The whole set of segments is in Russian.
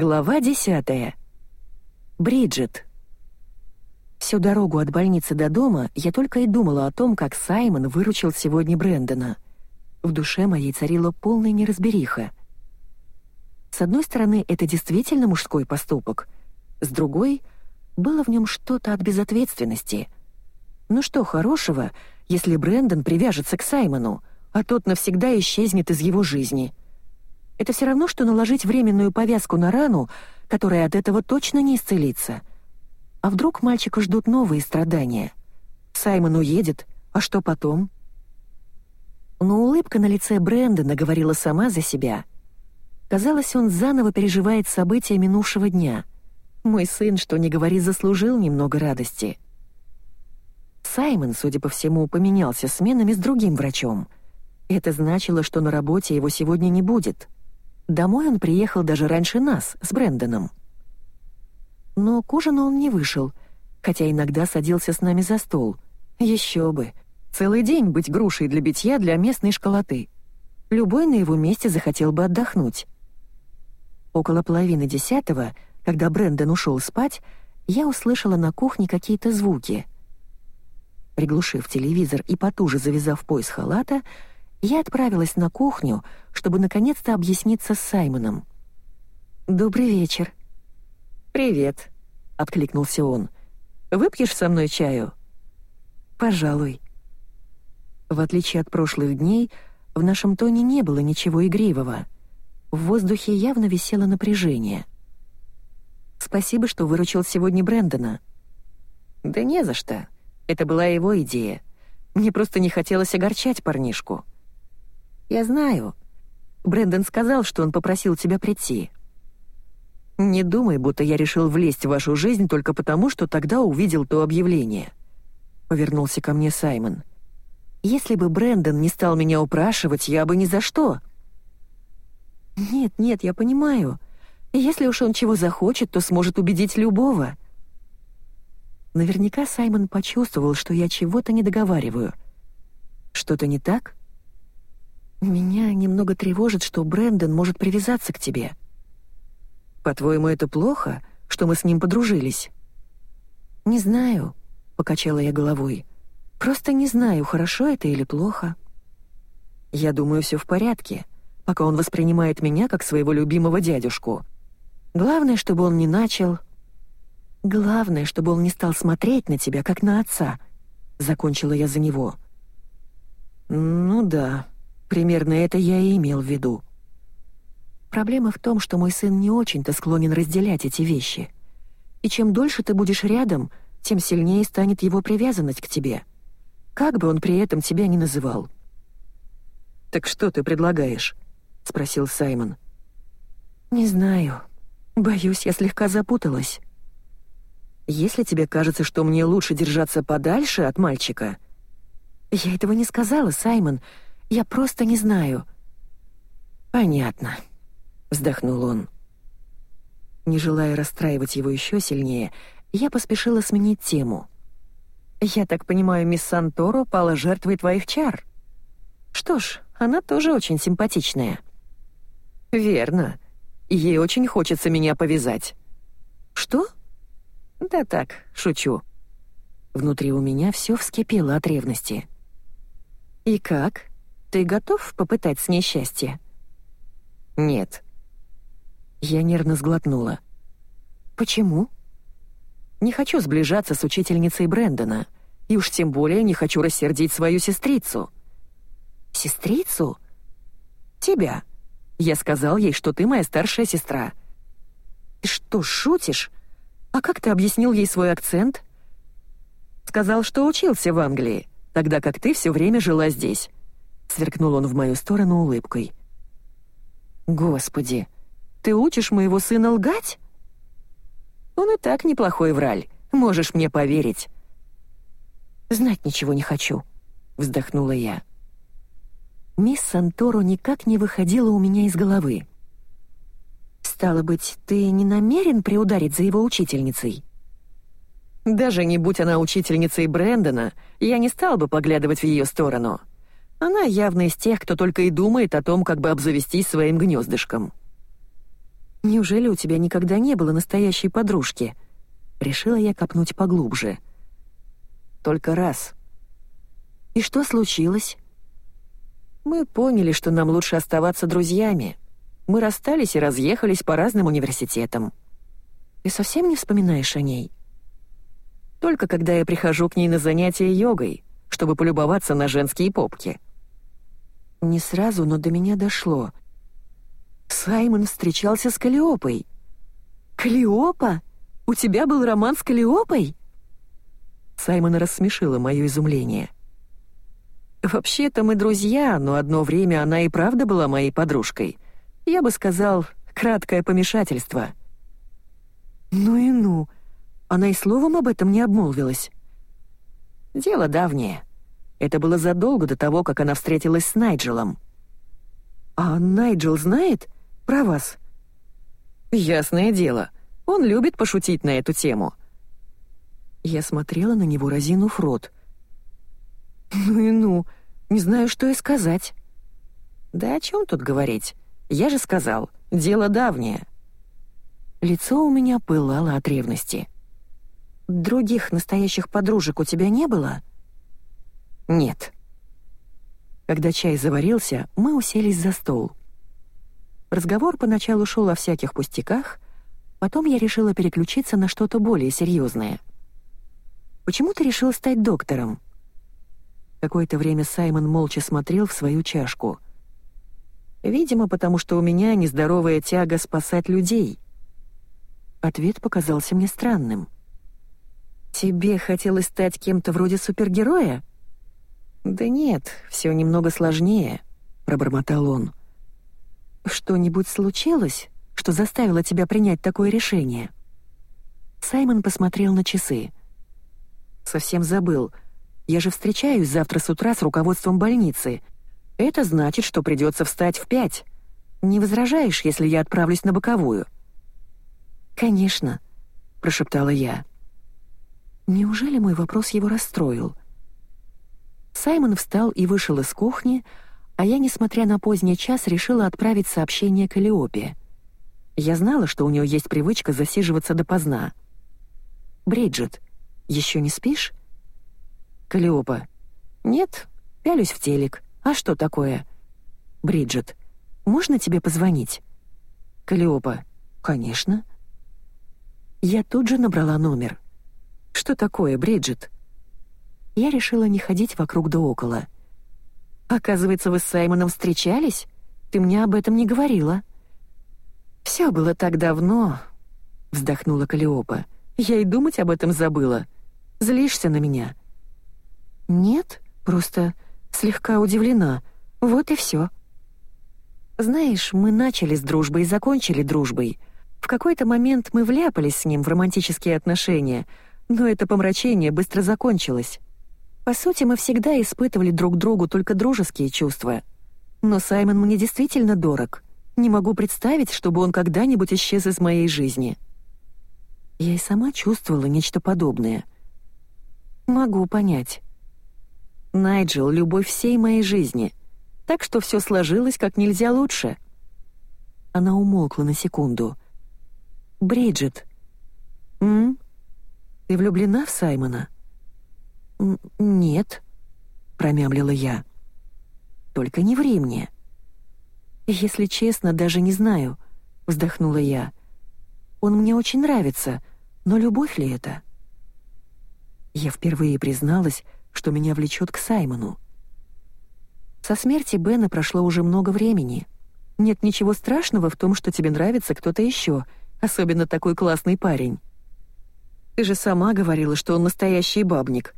Глава десятая. Бриджит. Всю дорогу от больницы до дома я только и думала о том, как Саймон выручил сегодня Брэндона. В душе моей царила полная неразбериха. С одной стороны, это действительно мужской поступок, с другой — было в нем что-то от безответственности. Ну что хорошего, если Брэндон привяжется к Саймону, а тот навсегда исчезнет из его жизни? Это все равно, что наложить временную повязку на рану, которая от этого точно не исцелится. А вдруг мальчика ждут новые страдания? Саймон уедет, а что потом? Но улыбка на лице Брэндона говорила сама за себя. Казалось, он заново переживает события минувшего дня. Мой сын, что ни говори, заслужил немного радости. Саймон, судя по всему, поменялся сменами с другим врачом. Это значило, что на работе его сегодня не будет — Домой он приехал даже раньше нас, с Брэндоном. Но к ужину он не вышел, хотя иногда садился с нами за стол. Еще бы. Целый день быть грушей для битья для местной школоты. Любой на его месте захотел бы отдохнуть. Около половины десятого, когда Брэндон ушел спать, я услышала на кухне какие-то звуки. Приглушив телевизор и потуже завязав пояс халата, я отправилась на кухню, чтобы наконец-то объясниться с Саймоном. «Добрый вечер». «Привет», — откликнулся он. «Выпьешь со мной чаю?» «Пожалуй». В отличие от прошлых дней, в нашем тоне не было ничего игривого. В воздухе явно висело напряжение. «Спасибо, что выручил сегодня Брэндона». «Да не за что. Это была его идея. Мне просто не хотелось огорчать парнишку». «Я знаю. Брэндон сказал, что он попросил тебя прийти». «Не думай, будто я решил влезть в вашу жизнь только потому, что тогда увидел то объявление», — повернулся ко мне Саймон. «Если бы Брэндон не стал меня упрашивать, я бы ни за что». «Нет, нет, я понимаю. Если уж он чего захочет, то сможет убедить любого». Наверняка Саймон почувствовал, что я чего-то не договариваю. «Что-то не так?» Меня немного тревожит, что Брэндон может привязаться к тебе. По-твоему, это плохо, что мы с ним подружились? Не знаю, покачала я головой. Просто не знаю, хорошо это или плохо. Я думаю, все в порядке, пока он воспринимает меня как своего любимого дядюшку. Главное, чтобы он не начал... Главное, чтобы он не стал смотреть на тебя, как на отца. Закончила я за него. Ну да, Примерно это я и имел в виду. Проблема в том, что мой сын не очень-то склонен разделять эти вещи. И чем дольше ты будешь рядом, тем сильнее станет его привязанность к тебе. Как бы он при этом тебя ни называл. «Так что ты предлагаешь?» — спросил Саймон. «Не знаю. Боюсь, я слегка запуталась». «Если тебе кажется, что мне лучше держаться подальше от мальчика...» «Я этого не сказала, Саймон. Я просто не знаю». «Понятно», — вздохнул он. Не желая расстраивать его еще сильнее, я поспешила сменить тему. «Я так понимаю, мисс Санторо пала жертвой твоих чар?» «Что ж, она тоже очень симпатичная». «Верно. Ей очень хочется меня повязать». «Что?» «Да так, шучу». Внутри у меня все вскипело от ревности. «И как?» Ты готов попытать с ней счастье?» «Нет». Я нервно сглотнула. «Почему?» «Не хочу сближаться с учительницей Брэндона, и уж тем более не хочу рассердить свою сестрицу». «Сестрицу?» «Тебя. Я сказал ей, что ты моя старшая сестра». «Ты что, шутишь? А как ты объяснил ей свой акцент?» «Сказал, что учился в Англии, тогда как ты все время жила здесь. Сверкнул он в мою сторону улыбкой. «Господи, ты учишь моего сына лгать?» «Он и так неплохой враль, можешь мне поверить». «Знать ничего не хочу», — вздохнула я. Мисс Санторо никак не выходила у меня из головы. «Стало быть, ты не намерен приударить за его учительницей?» «Даже не будь она учительницей Брэндона, я не стал бы поглядывать в ее сторону. Она явно из тех, кто только и думает о том, как бы обзавестись своим гнездышком. «Не Неужели у тебя никогда не было настоящей подружки? Решила я копнуть поглубже. Только раз. И что случилось? Мы поняли, что нам лучше оставаться друзьями. Мы расстались и разъехались по разным университетам. Ты совсем не вспоминаешь о ней? Только когда я прихожу к ней на занятия йогой, чтобы полюбоваться на женские попки. Не сразу, но до меня дошло. Саймон встречался с Калиопой. Калиопа? У тебя был роман с Калиопой? Саймон рассмешила мое изумление. Вообще-то мы друзья, но одно время она и правда была моей подружкой. Я бы сказал, краткое помешательство. Ну и ну. Она и словом об этом не обмолвилась. Дело давнее. Это было задолго до того, как она встретилась с Найджелом. «А Найджел знает про вас?» «Ясное дело. Он любит пошутить на эту тему». Я смотрела на него, разинув рот. «Ну и ну, не знаю, что и сказать». «Да о чем тут говорить? Я же сказал, дело давнее». Лицо у меня пылало от ревности. «Других настоящих подружек у тебя не было?» «Нет». Когда чай заварился, мы уселись за стол. Разговор поначалу шел о всяких пустяках, потом я решила переключиться на что-то более серьезное. «Почему ты решил стать доктором?» Какое-то время Саймон молча смотрел в свою чашку. «Видимо, потому что у меня нездоровая тяга спасать людей». Ответ показался мне странным. «Тебе хотелось стать кем-то вроде супергероя?» «Да нет, все немного сложнее», — пробормотал он. «Что-нибудь случилось, что заставило тебя принять такое решение?» Саймон посмотрел на часы. «Совсем забыл. Я же встречаюсь завтра с утра с руководством больницы. Это значит, что придется встать в пять. Не возражаешь, если я отправлюсь на боковую?» «Конечно», — прошептала я. Неужели мой вопрос его расстроил? Саймон встал и вышел из кухни, а я, несмотря на поздний час, решила отправить сообщение Калиопе. Я знала, что у нее есть привычка засиживаться допоздна. «Бриджит, еще не спишь?» Калиопа. «Нет, пялюсь в телек. А что такое?» «Бриджит, можно тебе позвонить?» Калиопа. «Конечно». Я тут же набрала номер. Что такое, Бриджит?» Я решила не ходить вокруг да около. «Оказывается, вы с Саймоном встречались? Ты мне об этом не говорила». «Все было так давно», — вздохнула Калиопа. «Я и думать об этом забыла. Злишься на меня?» «Нет, просто слегка удивлена. Вот и все. «Знаешь, мы начали с дружбой и закончили дружбой. В какой-то момент мы вляпались с ним в романтические отношения — но это помрачение быстро закончилось. По сути, мы всегда испытывали друг другу только дружеские чувства. Но Саймон мне действительно дорог. Не могу представить, чтобы он когда-нибудь исчез из моей жизни. Я и сама чувствовала нечто подобное. Могу понять. Найджел — любовь всей моей жизни, так что все сложилось как нельзя лучше. Она умолкла на секунду. «Бриджит». «М? Ты влюблена в Саймона?» «Нет», — промямлила я. «Только не ври мне». «Если честно, даже не знаю», — вздохнула я. «Он мне очень нравится, но любовь ли это?» Я впервые призналась, что меня влечет к Саймону. Со смерти Бена прошло уже много времени. Нет ничего страшного в том, что тебе нравится кто-то еще, особенно такой классный парень. Ты же сама говорила, что он настоящий бабник».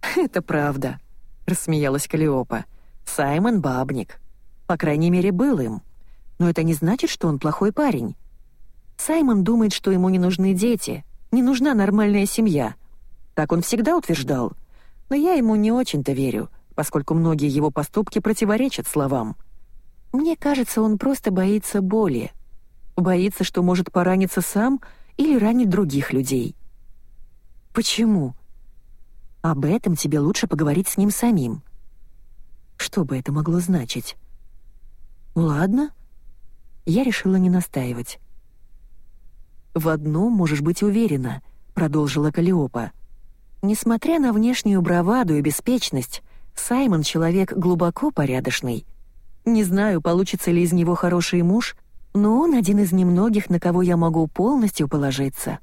«Это правда», — рассмеялась Калиопа. «Саймон бабник. По крайней мере, был им. Но это не значит, что он плохой парень. Саймон думает, что ему не нужны дети, не нужна нормальная семья. Так он всегда утверждал. Но я ему не очень-то верю, поскольку многие его поступки противоречат словам. Мне кажется, он просто боится боли. Боится, что может пораниться сам — или ранить других людей. Почему? Об этом тебе лучше поговорить с ним самим. Что бы это могло значить? Ладно. Я решила не настаивать. «В одном можешь быть уверена», — продолжила Калиопа. «Несмотря на внешнюю браваду и беспечность, Саймон — человек глубоко порядочный. Не знаю, получится ли из него хороший муж, но он один из немногих, на кого я могу полностью положиться».